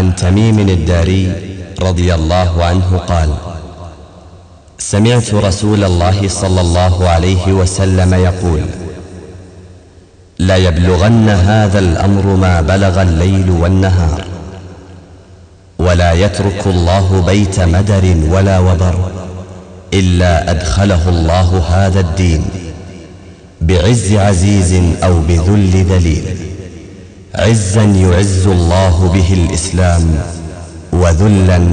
عن تميم الداري رضي الله عنه قال سمعت رسول الله صلى الله عليه وسلم يقول لا يبلغن هذا الأمر ما بلغ الليل والنهار ولا يترك الله بيت مدر ولا وبر إلا أدخله الله هذا الدين بعز عزيز أو بذل ذليل. عزا يعز الله به الإسلام وذلا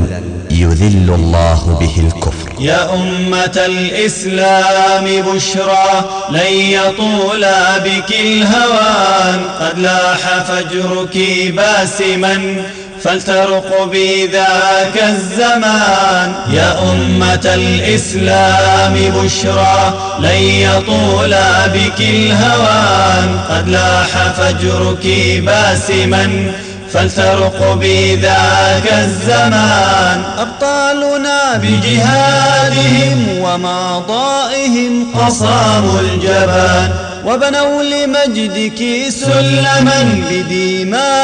يذل الله به الكفر. يا أمة الإسلام بشرى لن يطول بك الهوان قد لاح فجرك باسما. فلترقبي ذاك الزمان. يا أمة الإسلام بشرى لن يطول بك الهوان. قد لاح فجرك باسما فلترقبي ذاك الزمان. أبطالنا بجهادهم وماضائهم قصاموا الجبان. وبنوا لمجدك سلما بدمائهم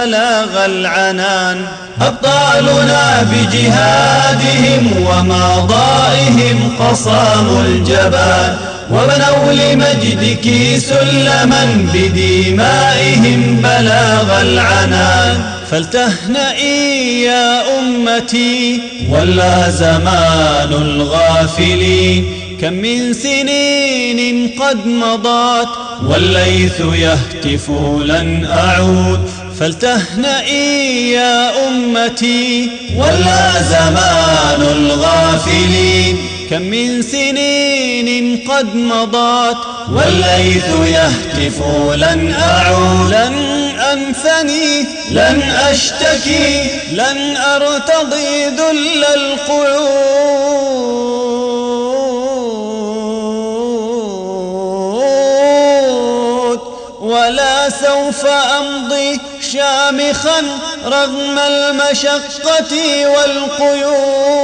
بلاغ العنان. أبطالنا بجهادهم وماضائهم قصاموا الجبان وبنوا لمجدك سلما بدمائهم بلاغ العنان. فلتهنئي يا أمتي. ولا زمان الغافلين كم من سنين قد مضت. والليث يهتف لن أعود. فلتهنئي يا أمتي ولا زمان الغافلين كم من سنين قد مضت والليث يهتف لن أعود. لن أنثني لن أشتكي لن أرتضي ذل القعود. سوف أمضي شامخا رغم المشقة والقيود.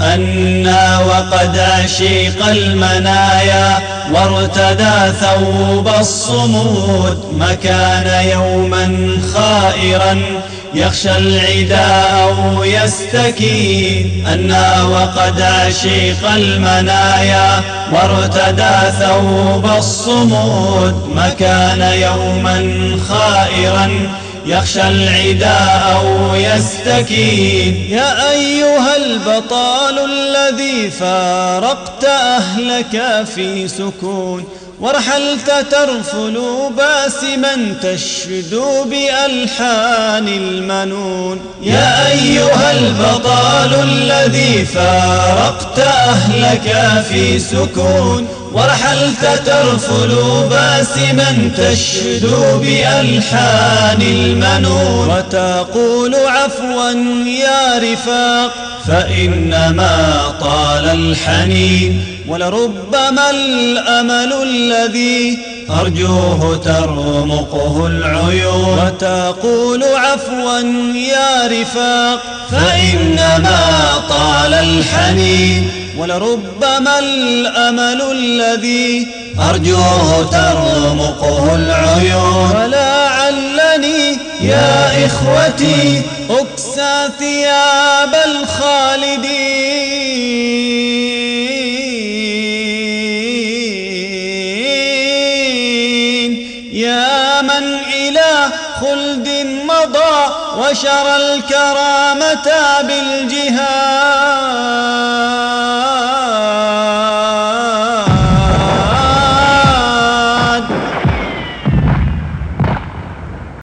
أنا وقد عشيق المنايا وارتدى ثوب الصمود. ما كان يوما خائرا يخشى العداء أو يستكين أنا وقد عشيق المنايا وارتدى ثوب الصمود. ما كان يوما خائرا يخشى العداء أو يستكين يا أيها البطال الذي فارقت أهلك في سكون ورحلت ترفل باسما تشدو بألحان المنون. يا أيها البطال الذي فارقت أهلك في سكون. ورحلت ترفل باسما تشدو بألحان المنون. وتقول عفوا يا رفاق فإنما طال الحنين. ولربما الأمل الذي أرجوه ترمقه العيون. وتقول عفوا يا رفاق فإنما طال الحنين. ولربما الأمل الذي أرجوه ترمقه العيون. ولعلني يا إخوتي أكسى ثياب الخالدين. يا من إلى خلد مضى وشرى الكرامة بالجهاد.